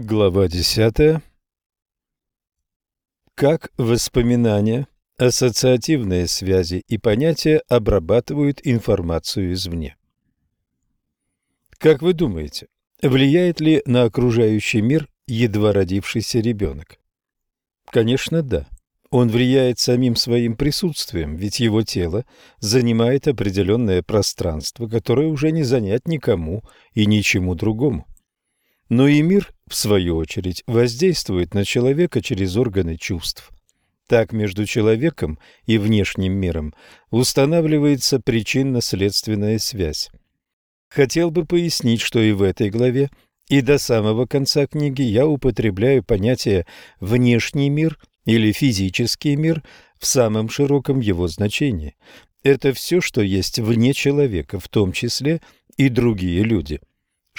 Глава 10. Как воспоминания, ассоциативные связи и понятия обрабатывают информацию извне? Как вы думаете, влияет ли на окружающий мир едва родившийся ребенок? Конечно, да. Он влияет самим своим присутствием, ведь его тело занимает определенное пространство, которое уже не занять никому и ничему другому. Но и мир, в свою очередь, воздействует на человека через органы чувств. Так между человеком и внешним миром устанавливается причинно-следственная связь. Хотел бы пояснить, что и в этой главе, и до самого конца книги я употребляю понятие «внешний мир» или «физический мир» в самом широком его значении. Это все, что есть вне человека, в том числе и другие люди.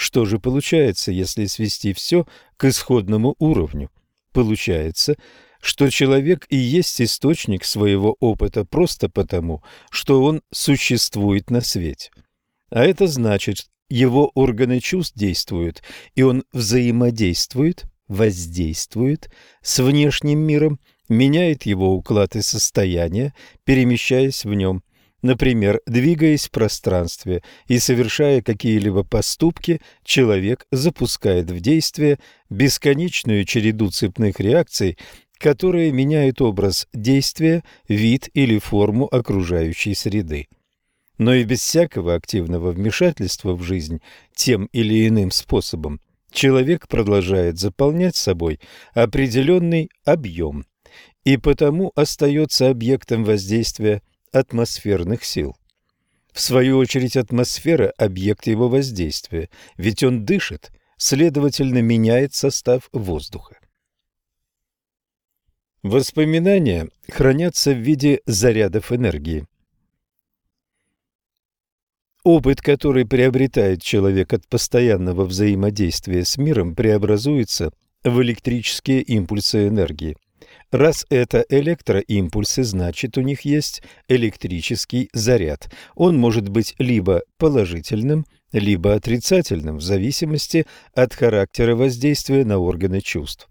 Что же получается, если свести все к исходному уровню? Получается, что человек и есть источник своего опыта просто потому, что он существует на свете. А это значит, его органы чувств действуют, и он взаимодействует, воздействует с внешним миром, меняет его уклад и состояние, перемещаясь в нем. Например, двигаясь в пространстве и совершая какие-либо поступки, человек запускает в действие бесконечную череду цепных реакций, которые меняют образ действия, вид или форму окружающей среды. Но и без всякого активного вмешательства в жизнь тем или иным способом человек продолжает заполнять собой определенный объем и потому остается объектом воздействия атмосферных сил. В свою очередь атмосфера – объект его воздействия, ведь он дышит, следовательно, меняет состав воздуха. Воспоминания хранятся в виде зарядов энергии. Опыт, который приобретает человек от постоянного взаимодействия с миром, преобразуется в электрические импульсы энергии. Раз это электроимпульсы, значит у них есть электрический заряд. Он может быть либо положительным, либо отрицательным, в зависимости от характера воздействия на органы чувств.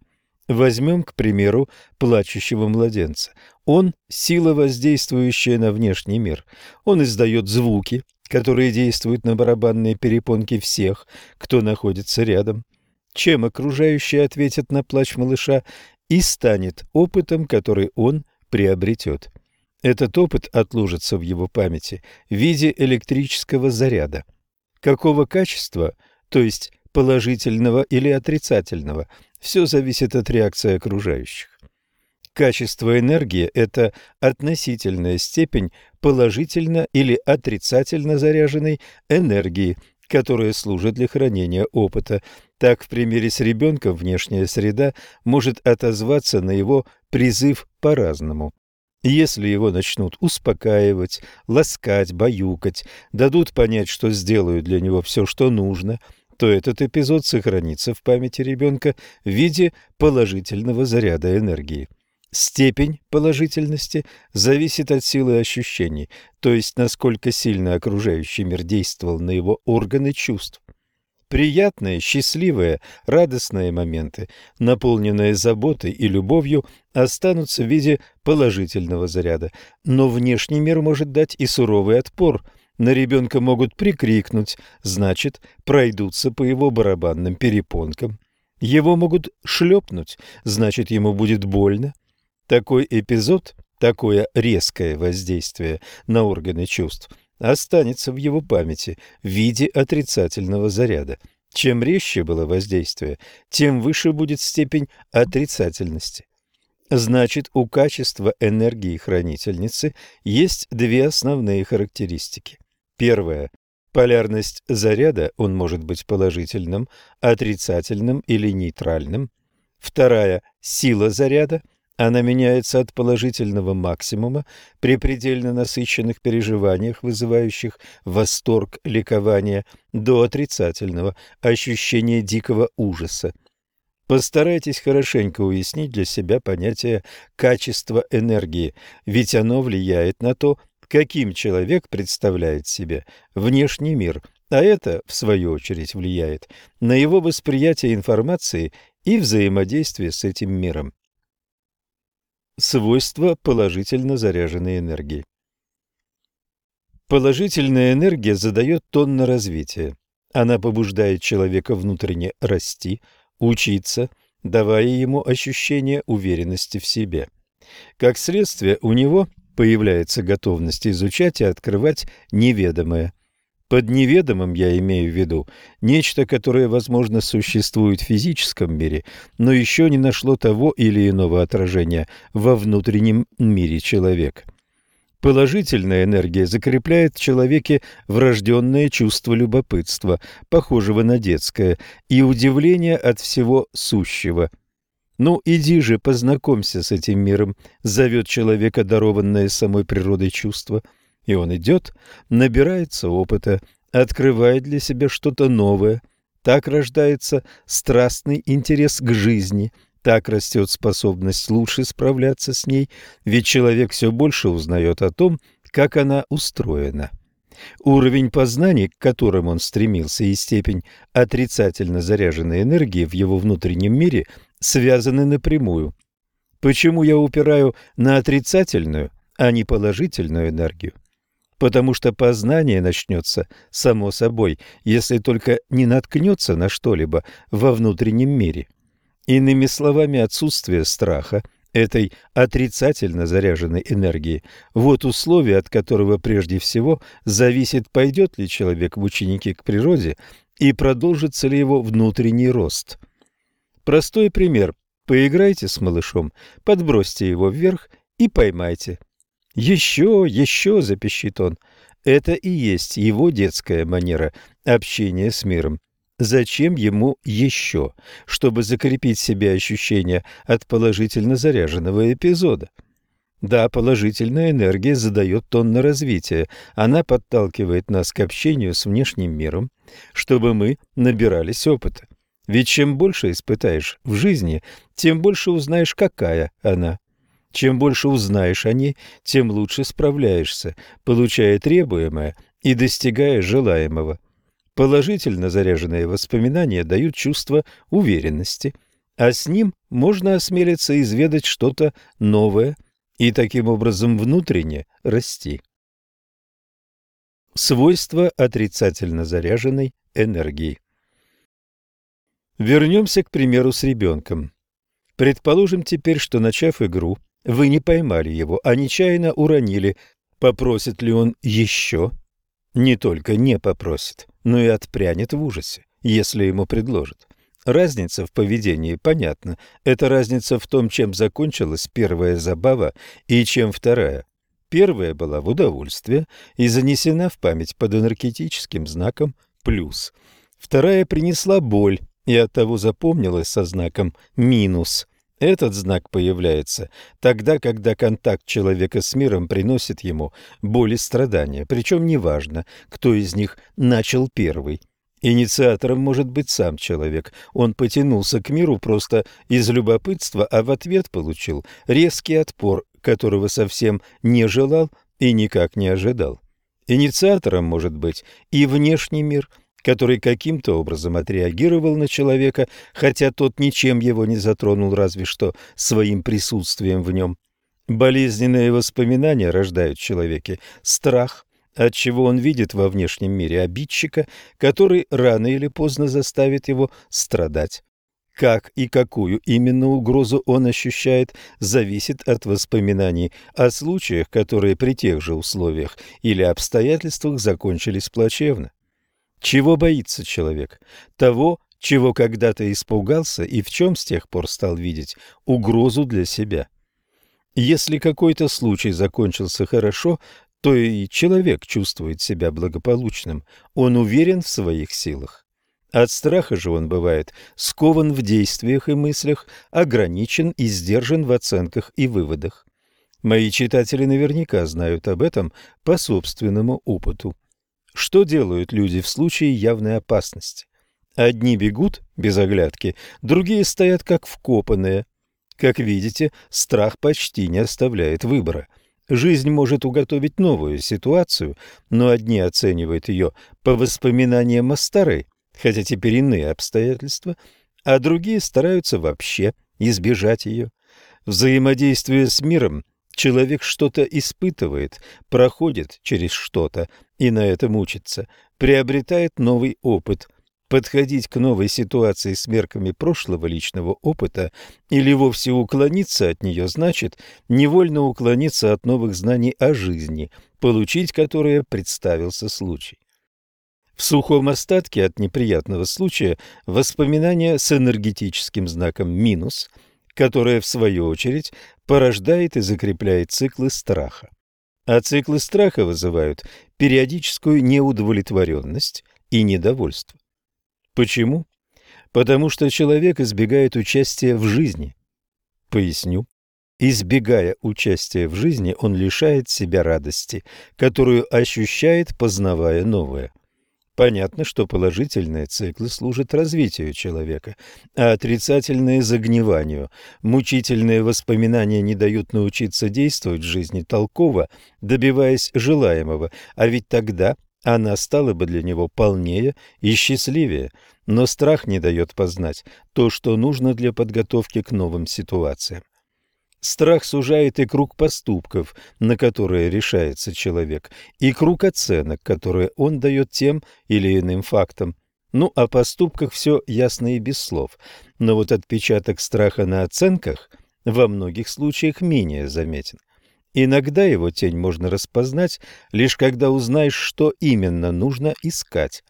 Возьмем, к примеру, плачущего младенца. Он – сила, воздействующая на внешний мир. Он издает звуки, которые действуют на барабанные перепонки всех, кто находится рядом. Чем окружающие ответят на плач малыша, и станет опытом, который он приобретет. Этот опыт отложится в его памяти в виде электрического заряда. Какого качества, то есть положительного или отрицательного, все зависит от реакции окружающих. Качество энергии – это относительная степень положительно или отрицательно заряженной энергии, которая служит для хранения опыта. Так, в примере с ребенком внешняя среда может отозваться на его призыв по-разному. Если его начнут успокаивать, ласкать, баюкать, дадут понять, что сделают для него все, что нужно, то этот эпизод сохранится в памяти ребенка в виде положительного заряда энергии. Степень положительности зависит от силы ощущений, то есть насколько сильно окружающий мир действовал на его органы чувств. Приятные, счастливые, радостные моменты, наполненные заботой и любовью, останутся в виде положительного заряда, но внешний мир может дать и суровый отпор. На ребенка могут прикрикнуть, значит, пройдутся по его барабанным перепонкам. Его могут шлепнуть, значит, ему будет больно. Такой эпизод, такое резкое воздействие на органы чувств останется в его памяти в виде отрицательного заряда. Чем резче было воздействие, тем выше будет степень отрицательности. Значит, у качества энергии хранительницы есть две основные характеристики. Первая – полярность заряда, он может быть положительным, отрицательным или нейтральным. Вторая – сила заряда – она меняется от положительного максимума при предельно насыщенных переживаниях, вызывающих восторг, ликование, до отрицательного ощущения дикого ужаса. Постарайтесь хорошенько уяснить для себя понятие качества энергии, ведь оно влияет на то, каким человек представляет себе внешний мир, а это, в свою очередь, влияет на его восприятие информации и взаимодействие с этим миром. Свойства положительно заряженной энергии Положительная энергия задает тон на развитие. Она побуждает человека внутренне расти, учиться, давая ему ощущение уверенности в себе. Как следствие, у него появляется готовность изучать и открывать неведомое. Под неведомым я имею в виду нечто, которое, возможно, существует в физическом мире, но еще не нашло того или иного отражения во внутреннем мире человека. Положительная энергия закрепляет в человеке врожденное чувство любопытства, похожего на детское, и удивление от всего сущего. «Ну, иди же, познакомься с этим миром», — зовет человека дарованное самой природой чувство. И он идет, набирается опыта, открывает для себя что-то новое. Так рождается страстный интерес к жизни — так растет способность лучше справляться с ней, ведь человек все больше узнает о том, как она устроена. Уровень познаний, к которым он стремился, и степень отрицательно заряженной энергии в его внутреннем мире связаны напрямую. Почему я упираю на отрицательную, а не положительную энергию? Потому что познание начнется само собой, если только не наткнется на что-либо во внутреннем мире. Иными словами, отсутствие страха, этой отрицательно заряженной энергии, вот условие, от которого прежде всего зависит, пойдет ли человек в ученики к природе и продолжится ли его внутренний рост. Простой пример. Поиграйте с малышом, подбросьте его вверх и поймайте. «Еще, еще!» – запищит он. Это и есть его детская манера общения с миром. Зачем ему еще, чтобы закрепить себе ощущение от положительно заряженного эпизода? Да, положительная энергия задает тон на развитие. Она подталкивает нас к общению с внешним миром, чтобы мы набирались опыта. Ведь чем больше испытаешь в жизни, тем больше узнаешь, какая она. Чем больше узнаешь о ней, тем лучше справляешься, получая требуемое и достигая желаемого. Положительно заряженные воспоминания дают чувство уверенности, а с ним можно осмелиться изведать что-то новое и таким образом внутренне расти. Свойства отрицательно заряженной энергии Вернемся к примеру с ребенком. Предположим теперь, что, начав игру, вы не поймали его, а нечаянно уронили. Попросит ли он еще? Не только не попросит но и отпрянет в ужасе, если ему предложат. Разница в поведении понятна. Это разница в том, чем закончилась первая забава и чем вторая. Первая была в удовольствие и занесена в память под энергетическим знаком «плюс». Вторая принесла боль и оттого запомнилась со знаком «минус». Этот знак появляется тогда, когда контакт человека с миром приносит ему боль и страдания, причем неважно, кто из них начал первый. Инициатором может быть сам человек. Он потянулся к миру просто из любопытства, а в ответ получил резкий отпор, которого совсем не желал и никак не ожидал. Инициатором может быть и внешний мир – который каким-то образом отреагировал на человека, хотя тот ничем его не затронул, разве что своим присутствием в нем. Болезненные воспоминания рождают в человеке страх, от чего он видит во внешнем мире обидчика, который рано или поздно заставит его страдать. Как и какую именно угрозу он ощущает, зависит от воспоминаний о случаях, которые при тех же условиях или обстоятельствах закончились плачевно. Чего боится человек? Того, чего когда-то испугался и в чем с тех пор стал видеть угрозу для себя. Если какой-то случай закончился хорошо, то и человек чувствует себя благополучным, он уверен в своих силах. От страха же он бывает скован в действиях и мыслях, ограничен и сдержан в оценках и выводах. Мои читатели наверняка знают об этом по собственному опыту. Что делают люди в случае явной опасности? Одни бегут без оглядки, другие стоят как вкопанные. Как видите, страх почти не оставляет выбора. Жизнь может уготовить новую ситуацию, но одни оценивают ее по воспоминаниям о старой, хотя теперь иные обстоятельства, а другие стараются вообще избежать ее. Взаимодействие с миром человек что-то испытывает, проходит через что-то и на этом учится, приобретает новый опыт – подходить к новой ситуации с мерками прошлого личного опыта или вовсе уклониться от нее значит невольно уклониться от новых знаний о жизни, получить которые представился случай. В сухом остатке от неприятного случая воспоминание с энергетическим знаком минус, которое в свою очередь порождает и закрепляет циклы страха. А циклы страха вызывают периодическую неудовлетворенность и недовольство. Почему? Потому что человек избегает участия в жизни. Поясню. Избегая участия в жизни, он лишает себя радости, которую ощущает, познавая новое. Понятно, что положительные циклы служат развитию человека, а отрицательные – загниванию. Мучительные воспоминания не дают научиться действовать в жизни толково, добиваясь желаемого, а ведь тогда она стала бы для него полнее и счастливее, но страх не дает познать то, что нужно для подготовки к новым ситуациям. Страх сужает и круг поступков, на которые решается человек, и круг оценок, которые он дает тем или иным фактам. Ну, о поступках все ясно и без слов, но вот отпечаток страха на оценках во многих случаях менее заметен. Иногда его тень можно распознать, лишь когда узнаешь, что именно нужно искать.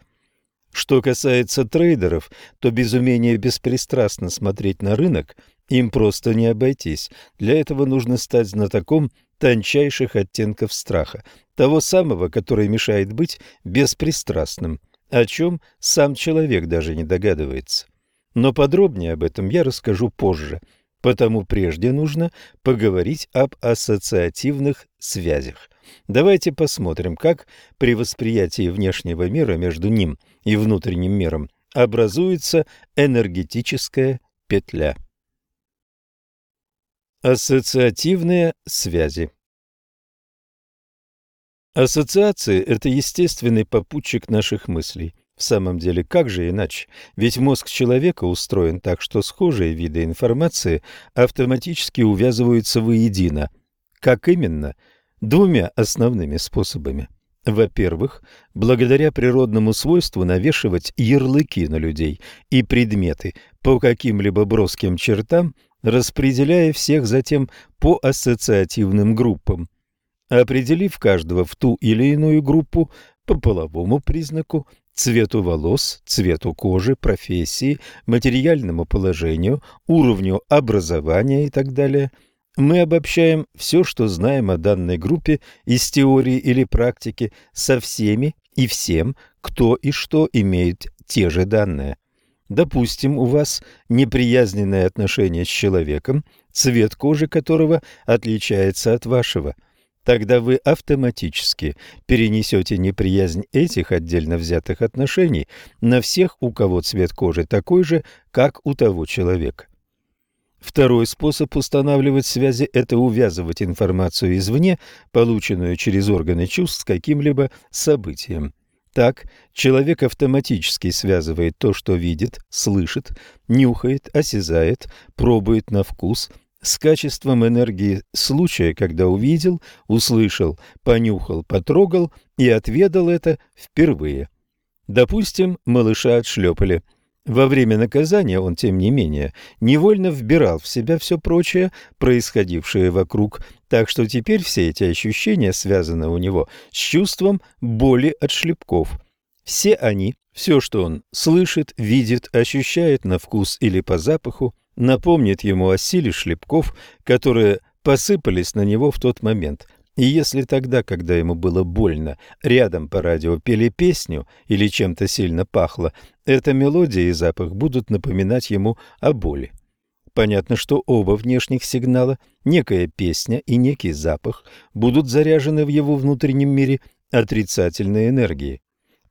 Что касается трейдеров, то без умения беспристрастно смотреть на рынок им просто не обойтись. Для этого нужно стать знатоком тончайших оттенков страха, того самого, который мешает быть беспристрастным, о чем сам человек даже не догадывается. Но подробнее об этом я расскажу позже – Потому прежде нужно поговорить об ассоциативных связях. Давайте посмотрим, как при восприятии внешнего мира между ним и внутренним миром образуется энергетическая петля. Ассоциативные связи Ассоциации – это естественный попутчик наших мыслей. В самом деле, как же иначе? Ведь мозг человека устроен так, что схожие виды информации автоматически увязываются воедино. Как именно? Двумя основными способами. Во-первых, благодаря природному свойству навешивать ярлыки на людей и предметы по каким-либо броским чертам, распределяя всех затем по ассоциативным группам. Определив каждого в ту или иную группу по половому признаку, цвету волос, цвету кожи, профессии, материальному положению, уровню образования и так далее, мы обобщаем все, что знаем о данной группе из теории или практики со всеми и всем, кто и что имеет те же данные. Допустим, у вас неприязненное отношение с человеком, цвет кожи которого отличается от вашего – Тогда вы автоматически перенесете неприязнь этих отдельно взятых отношений на всех, у кого цвет кожи такой же, как у того человека. Второй способ устанавливать связи – это увязывать информацию извне, полученную через органы чувств, с каким-либо событием. Так, человек автоматически связывает то, что видит, слышит, нюхает, осязает, пробует на вкус – с качеством энергии случая, когда увидел, услышал, понюхал, потрогал и отведал это впервые. Допустим, малыша отшлепали. Во время наказания он, тем не менее, невольно вбирал в себя все прочее, происходившее вокруг, так что теперь все эти ощущения связаны у него с чувством боли от шлепков. Все они, все, что он слышит, видит, ощущает на вкус или по запаху, напомнит ему о силе шлепков, которые посыпались на него в тот момент. И если тогда, когда ему было больно, рядом по радио пели песню или чем-то сильно пахло, эта мелодия и запах будут напоминать ему о боли. Понятно, что оба внешних сигнала, некая песня и некий запах, будут заряжены в его внутреннем мире отрицательной энергией.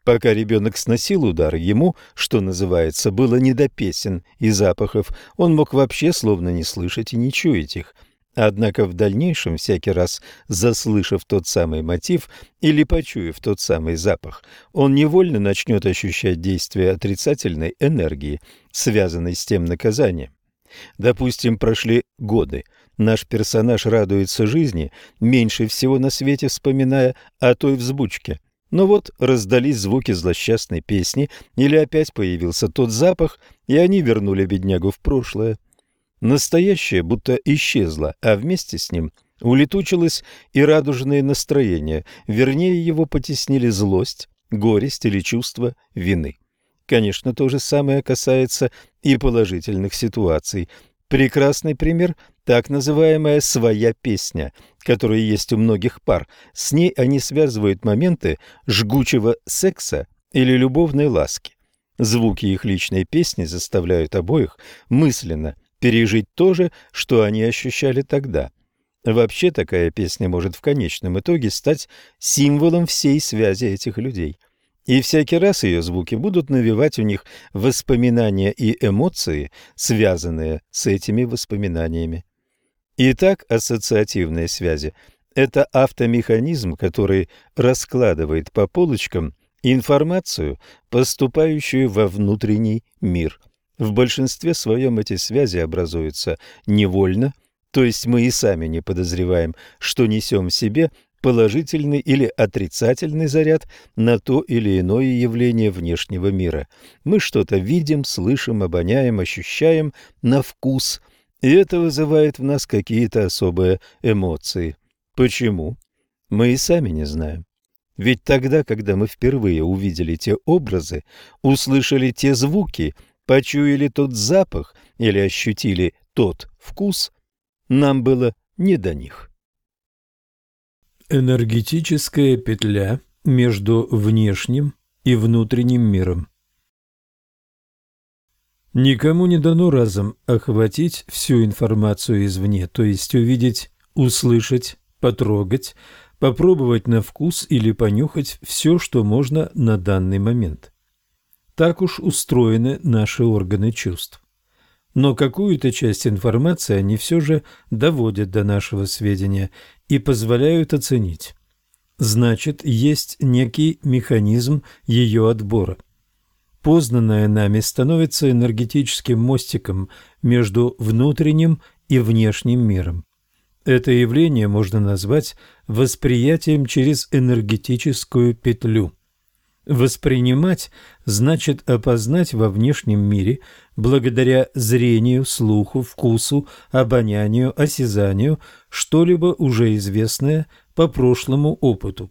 Пока ребенок сносил удар, ему, что называется, было не до песен и запахов, он мог вообще словно не слышать и не чуять их. Однако в дальнейшем, всякий раз заслышав тот самый мотив или почуяв тот самый запах, он невольно начнет ощущать действие отрицательной энергии, связанной с тем наказанием. Допустим, прошли годы. Наш персонаж радуется жизни, меньше всего на свете вспоминая о той взбучке. Но вот раздались звуки злосчастной песни, или опять появился тот запах, и они вернули беднягу в прошлое. Настоящее будто исчезло, а вместе с ним улетучилось и радужное настроение, вернее его потеснили злость, горесть или чувство вины. Конечно, то же самое касается и положительных ситуаций. Прекрасный пример – так называемая «своя песня», которая есть у многих пар. С ней они связывают моменты жгучего секса или любовной ласки. Звуки их личной песни заставляют обоих мысленно – пережить то же, что они ощущали тогда. Вообще такая песня может в конечном итоге стать символом всей связи этих людей. И всякий раз ее звуки будут навевать у них воспоминания и эмоции, связанные с этими воспоминаниями. Итак, ассоциативные связи – это автомеханизм, который раскладывает по полочкам информацию, поступающую во внутренний мир – в большинстве своем эти связи образуются невольно, то есть мы и сами не подозреваем, что несем в себе положительный или отрицательный заряд на то или иное явление внешнего мира. Мы что-то видим, слышим, обоняем, ощущаем на вкус, и это вызывает в нас какие-то особые эмоции. Почему? Мы и сами не знаем. Ведь тогда, когда мы впервые увидели те образы, услышали те звуки – почуяли тот запах или ощутили тот вкус, нам было не до них. Энергетическая петля между внешним и внутренним миром. Никому не дано разом охватить всю информацию извне, то есть увидеть, услышать, потрогать, попробовать на вкус или понюхать все, что можно на данный момент. Так уж устроены наши органы чувств. Но какую-то часть информации они все же доводят до нашего сведения и позволяют оценить. Значит, есть некий механизм ее отбора. Познанное нами становится энергетическим мостиком между внутренним и внешним миром. Это явление можно назвать восприятием через энергетическую петлю – Воспринимать значит опознать во внешнем мире благодаря зрению, слуху, вкусу, обонянию, осязанию что-либо уже известное по прошлому опыту.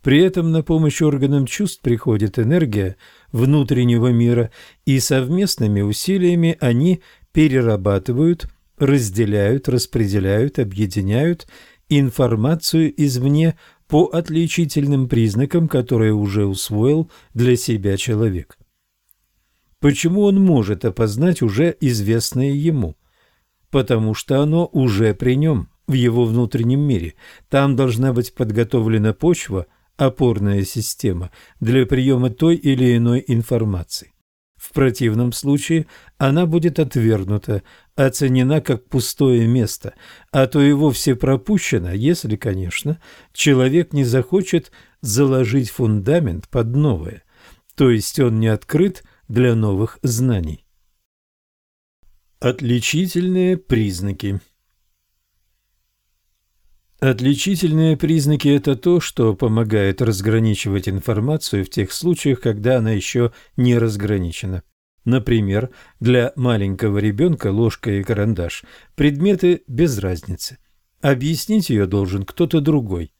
При этом на помощь органам чувств приходит энергия внутреннего мира, и совместными усилиями они перерабатывают, разделяют, распределяют, объединяют информацию извне по отличительным признакам, которые уже усвоил для себя человек. Почему он может опознать уже известное ему? Потому что оно уже при нем, в его внутреннем мире. Там должна быть подготовлена почва, опорная система, для приема той или иной информации. В противном случае она будет отвергнута, оценена как пустое место, а то и вовсе пропущена, если, конечно, человек не захочет заложить фундамент под новое, то есть он не открыт для новых знаний. Отличительные признаки Отличительные признаки – это то, что помогает разграничивать информацию в тех случаях, когда она еще не разграничена. Например, для маленького ребенка ложка и карандаш – предметы без разницы. Объяснить ее должен кто-то другой.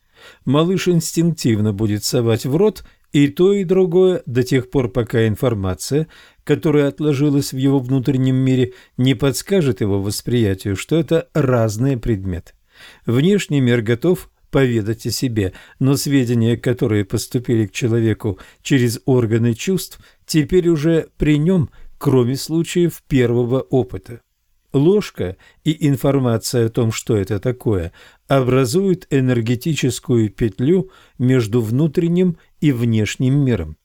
Малыш инстинктивно будет совать в рот и то, и другое до тех пор, пока информация, которая отложилась в его внутреннем мире, не подскажет его восприятию, что это разные предметы. Внешний мир готов поведать о себе, но сведения, которые поступили к человеку через органы чувств, теперь уже при нем, кроме случаев первого опыта. Ложка и информация о том, что это такое, образуют энергетическую петлю между внутренним и внешним миром.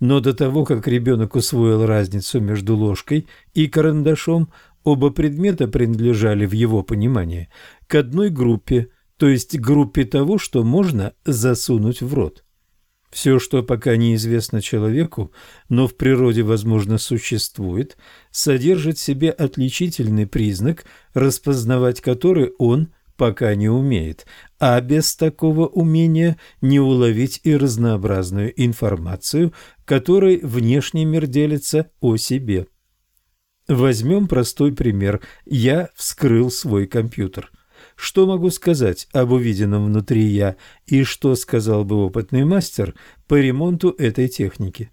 Но до того, как ребенок усвоил разницу между ложкой и карандашом, Оба предмета принадлежали в его понимании к одной группе, то есть группе того, что можно засунуть в рот. Все, что пока неизвестно человеку, но в природе, возможно, существует, содержит в себе отличительный признак, распознавать который он пока не умеет, а без такого умения не уловить и разнообразную информацию, которой внешний мир делится о себе. Возьмем простой пример. Я вскрыл свой компьютер. Что могу сказать об увиденном внутри я и что сказал бы опытный мастер по ремонту этой техники?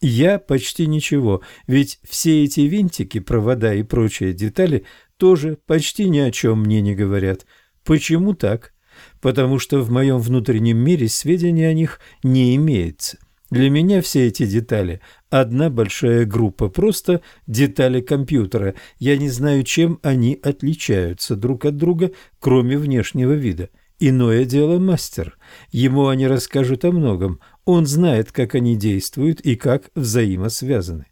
Я почти ничего, ведь все эти винтики, провода и прочие детали тоже почти ни о чем мне не говорят. Почему так? Потому что в моем внутреннем мире сведений о них не имеется. Для меня все эти детали – одна большая группа, просто детали компьютера. Я не знаю, чем они отличаются друг от друга, кроме внешнего вида. Иное дело мастер. Ему они расскажут о многом. Он знает, как они действуют и как взаимосвязаны.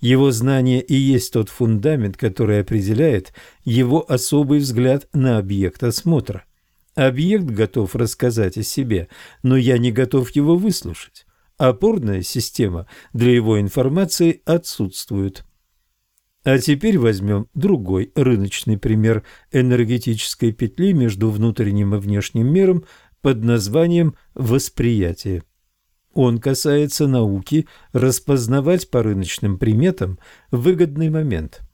Его знание и есть тот фундамент, который определяет его особый взгляд на объект осмотра. Объект готов рассказать о себе, но я не готов его выслушать опорная система для его информации отсутствует. А теперь возьмем другой рыночный пример энергетической петли между внутренним и внешним миром под названием «восприятие». Он касается науки распознавать по рыночным приметам выгодный момент –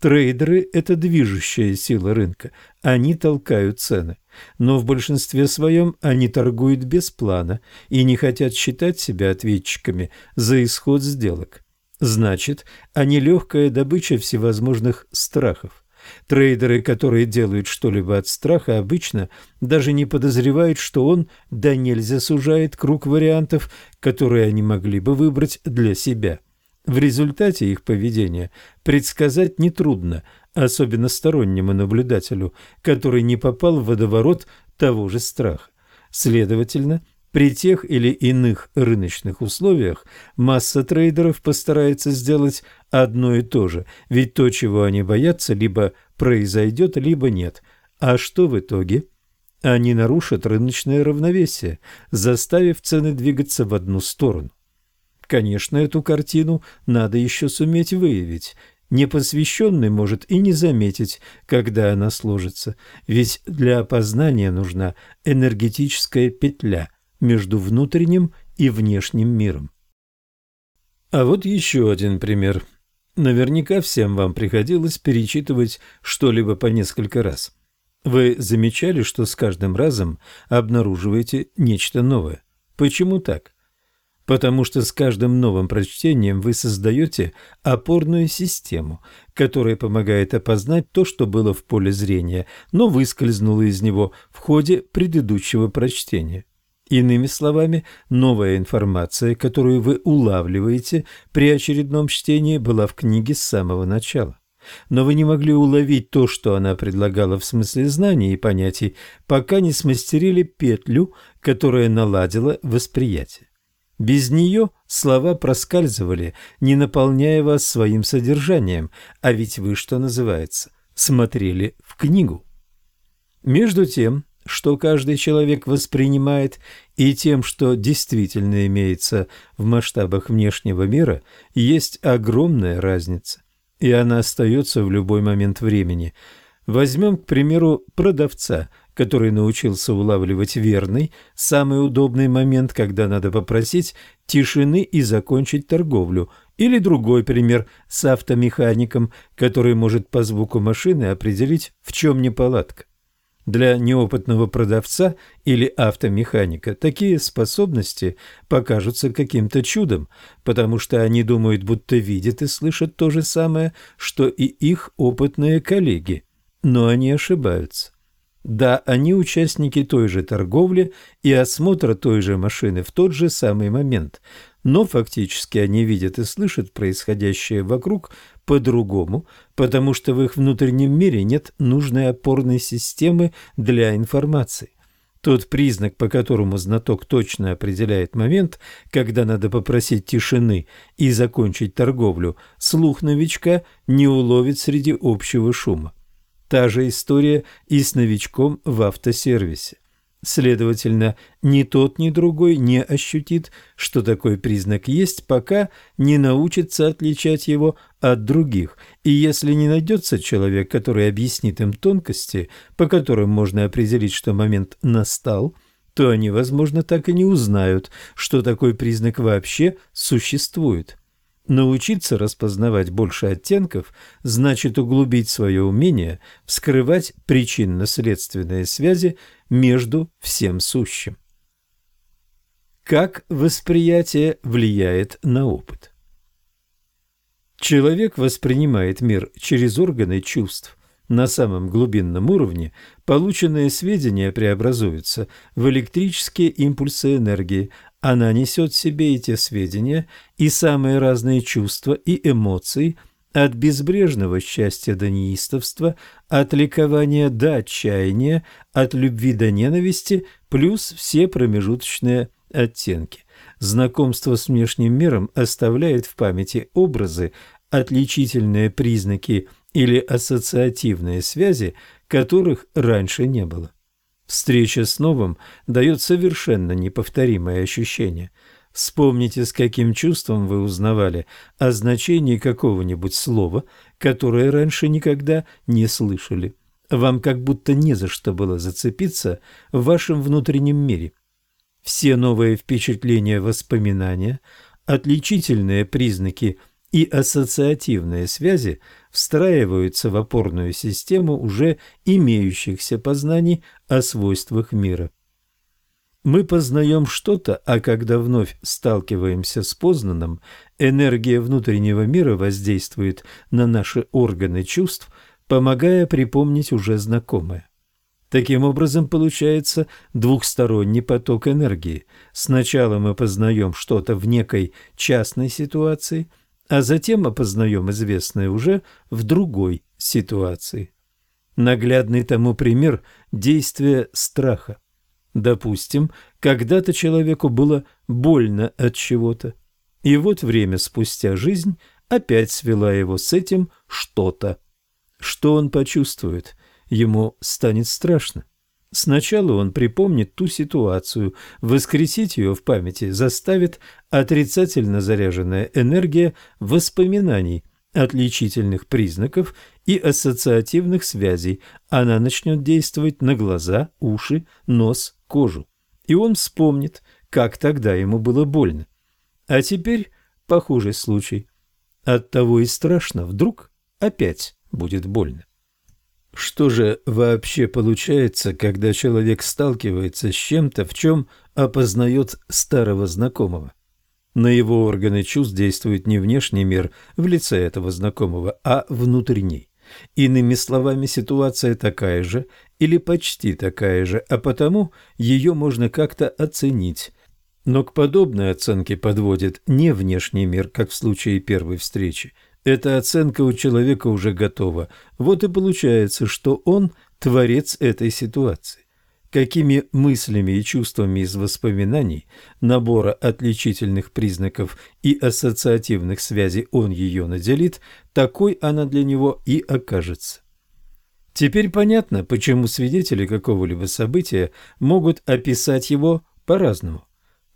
Трейдеры – это движущая сила рынка, они толкают цены. Но в большинстве своем они торгуют без плана и не хотят считать себя ответчиками за исход сделок. Значит, они легкая добыча всевозможных страхов. Трейдеры, которые делают что-либо от страха, обычно даже не подозревают, что он да нельзя сужает круг вариантов, которые они могли бы выбрать для себя – в результате их поведения предсказать нетрудно, особенно стороннему наблюдателю, который не попал в водоворот того же страха. Следовательно, при тех или иных рыночных условиях масса трейдеров постарается сделать одно и то же, ведь то, чего они боятся, либо произойдет, либо нет. А что в итоге? Они нарушат рыночное равновесие, заставив цены двигаться в одну сторону. Конечно, эту картину надо еще суметь выявить. Непосвященный может и не заметить, когда она сложится, ведь для опознания нужна энергетическая петля между внутренним и внешним миром. А вот еще один пример. Наверняка всем вам приходилось перечитывать что-либо по несколько раз. Вы замечали, что с каждым разом обнаруживаете нечто новое. Почему так? Потому что с каждым новым прочтением вы создаете опорную систему, которая помогает опознать то, что было в поле зрения, но выскользнуло из него в ходе предыдущего прочтения. Иными словами, новая информация, которую вы улавливаете при очередном чтении, была в книге с самого начала. Но вы не могли уловить то, что она предлагала в смысле знаний и понятий, пока не смастерили петлю, которая наладила восприятие. Без нее слова проскальзывали, не наполняя вас своим содержанием, а ведь вы, что называется, смотрели в книгу. Между тем, что каждый человек воспринимает, и тем, что действительно имеется в масштабах внешнего мира, есть огромная разница, и она остается в любой момент времени. Возьмем, к примеру, продавца, который научился улавливать верный, самый удобный момент, когда надо попросить тишины и закончить торговлю, или другой пример с автомехаником, который может по звуку машины определить, в чем неполадка. Для неопытного продавца или автомеханика такие способности покажутся каким-то чудом, потому что они думают, будто видят и слышат то же самое, что и их опытные коллеги. Но они ошибаются. Да, они участники той же торговли и осмотра той же машины в тот же самый момент, но фактически они видят и слышат происходящее вокруг по-другому, потому что в их внутреннем мире нет нужной опорной системы для информации. Тот признак, по которому знаток точно определяет момент, когда надо попросить тишины и закончить торговлю, слух новичка не уловит среди общего шума. Та же история и с новичком в автосервисе. Следовательно, ни тот, ни другой не ощутит, что такой признак есть, пока не научится отличать его от других. И если не найдется человек, который объяснит им тонкости, по которым можно определить, что момент настал, то они, возможно, так и не узнают, что такой признак вообще существует. Научиться распознавать больше оттенков значит углубить свое умение вскрывать причинно-следственные связи между всем сущим. Как восприятие влияет на опыт? Человек воспринимает мир через органы чувств. На самом глубинном уровне полученные сведения преобразуются в электрические импульсы энергии, она несет в себе эти сведения и самые разные чувства и эмоции, от безбрежного счастья до неистовства, от ликования до отчаяния, от любви до ненависти, плюс все промежуточные оттенки. Знакомство с внешним миром оставляет в памяти образы, отличительные признаки или ассоциативные связи, которых раньше не было. Встреча с новым дает совершенно неповторимое ощущение. Вспомните, с каким чувством вы узнавали о значении какого-нибудь слова, которое раньше никогда не слышали. Вам как будто не за что было зацепиться в вашем внутреннем мире. Все новые впечатления, воспоминания, отличительные признаки и ассоциативные связи встраиваются в опорную систему уже имеющихся познаний о свойствах мира. Мы познаем что-то, а когда вновь сталкиваемся с познанным, энергия внутреннего мира воздействует на наши органы чувств, помогая припомнить уже знакомое. Таким образом, получается двухсторонний поток энергии. Сначала мы познаем что-то в некой частной ситуации, а затем опознаем известное уже в другой ситуации. Наглядный тому пример – действия страха. Допустим, когда-то человеку было больно от чего-то, и вот время спустя жизнь опять свела его с этим что-то. Что он почувствует? Ему станет страшно. Сначала он припомнит ту ситуацию, воскресить ее в памяти заставит отрицательно заряженная энергия воспоминаний, отличительных признаков и ассоциативных связей. Она начнет действовать на глаза, уши, нос, кожу. И он вспомнит, как тогда ему было больно. А теперь похожий случай. Оттого и страшно, вдруг опять будет больно. Что же вообще получается, когда человек сталкивается с чем-то, в чем опознает старого знакомого? На его органы чувств действует не внешний мир в лице этого знакомого, а внутренний. Иными словами, ситуация такая же или почти такая же, а потому ее можно как-то оценить. Но к подобной оценке подводит не внешний мир, как в случае первой встречи, эта оценка у человека уже готова. Вот и получается, что он творец этой ситуации. Какими мыслями и чувствами из воспоминаний, набора отличительных признаков и ассоциативных связей он ее наделит, такой она для него и окажется. Теперь понятно, почему свидетели какого-либо события могут описать его по-разному.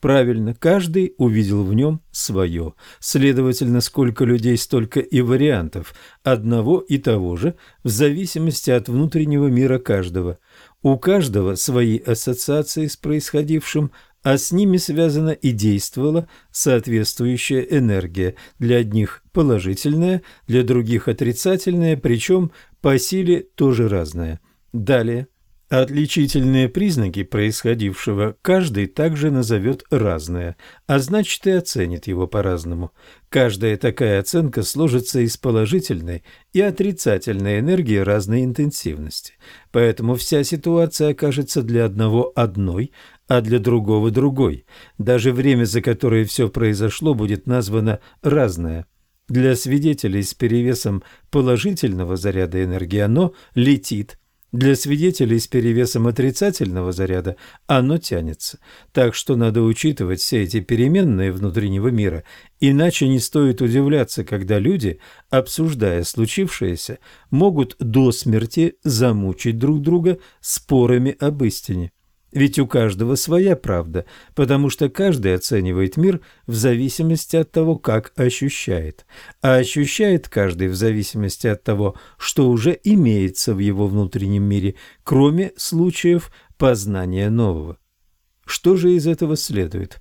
Правильно, каждый увидел в нем свое. Следовательно, сколько людей, столько и вариантов одного и того же, в зависимости от внутреннего мира каждого. У каждого свои ассоциации с происходившим, а с ними связана и действовала соответствующая энергия. Для одних положительная, для других отрицательная, причем по силе тоже разная. Далее. Отличительные признаки происходившего каждый также назовет разное, а значит и оценит его по-разному. Каждая такая оценка сложится из положительной и отрицательной энергии разной интенсивности. Поэтому вся ситуация окажется для одного одной, а для другого другой. Даже время, за которое все произошло, будет названо разное. Для свидетелей с перевесом положительного заряда энергии оно летит – Для свидетелей с перевесом отрицательного заряда оно тянется, так что надо учитывать все эти переменные внутреннего мира, иначе не стоит удивляться, когда люди, обсуждая случившееся, могут до смерти замучить друг друга спорами об истине. Ведь у каждого своя правда, потому что каждый оценивает мир в зависимости от того, как ощущает. А ощущает каждый в зависимости от того, что уже имеется в его внутреннем мире, кроме случаев познания нового. Что же из этого следует?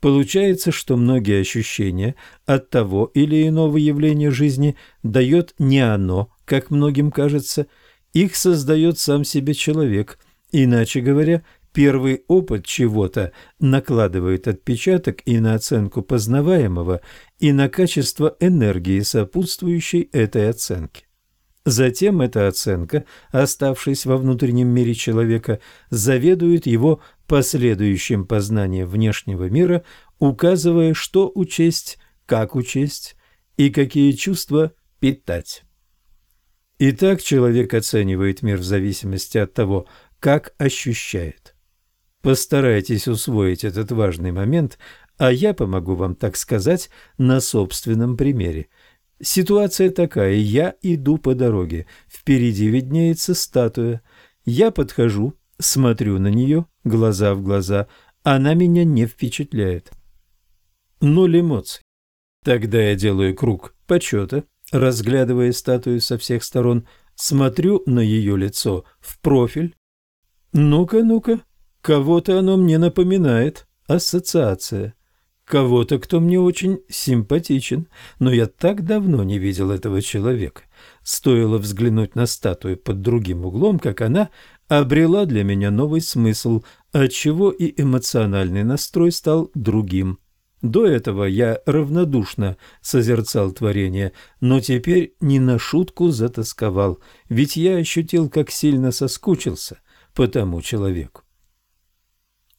Получается, что многие ощущения от того или иного явления жизни дает не оно, как многим кажется, их создает сам себе человек – Иначе говоря, первый опыт чего-то накладывает отпечаток и на оценку познаваемого, и на качество энергии, сопутствующей этой оценке. Затем эта оценка, оставшись во внутреннем мире человека, заведует его последующим познанием внешнего мира, указывая, что учесть, как учесть и какие чувства питать. Итак, человек оценивает мир в зависимости от того, как ощущает. Постарайтесь усвоить этот важный момент, а я помогу вам, так сказать, на собственном примере. Ситуация такая, я иду по дороге, впереди виднеется статуя. Я подхожу, смотрю на нее, глаза в глаза, она меня не впечатляет. Ноль эмоций. Тогда я делаю круг почета, разглядывая статую со всех сторон, смотрю на ее лицо в профиль, ну-ка, ну-ка, кого-то оно мне напоминает. Ассоциация. Кого-то, кто мне очень симпатичен, но я так давно не видел этого человека. Стоило взглянуть на статую под другим углом, как она обрела для меня новый смысл, отчего и эмоциональный настрой стал другим. До этого я равнодушно созерцал творение, но теперь не на шутку затасковал, ведь я ощутил, как сильно соскучился – по тому человеку.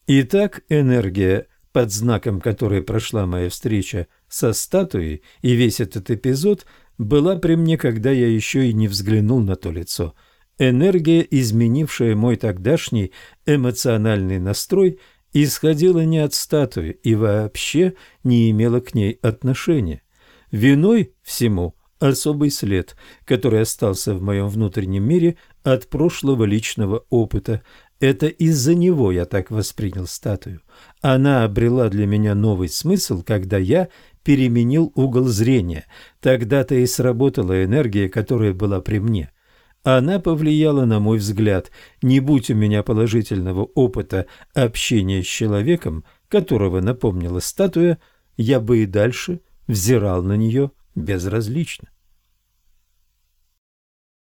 Итак, энергия, под знаком которой прошла моя встреча со статуей, и весь этот эпизод была при мне, когда я еще и не взглянул на то лицо. Энергия, изменившая мой тогдашний эмоциональный настрой, исходила не от статуи и вообще не имела к ней отношения. Виной всему особый след, который остался в моем внутреннем мире от прошлого личного опыта. Это из-за него я так воспринял статую. Она обрела для меня новый смысл, когда я переменил угол зрения. Тогда-то и сработала энергия, которая была при мне. Она повлияла на мой взгляд. Не будь у меня положительного опыта общения с человеком, которого напомнила статуя, я бы и дальше взирал на нее безразлично.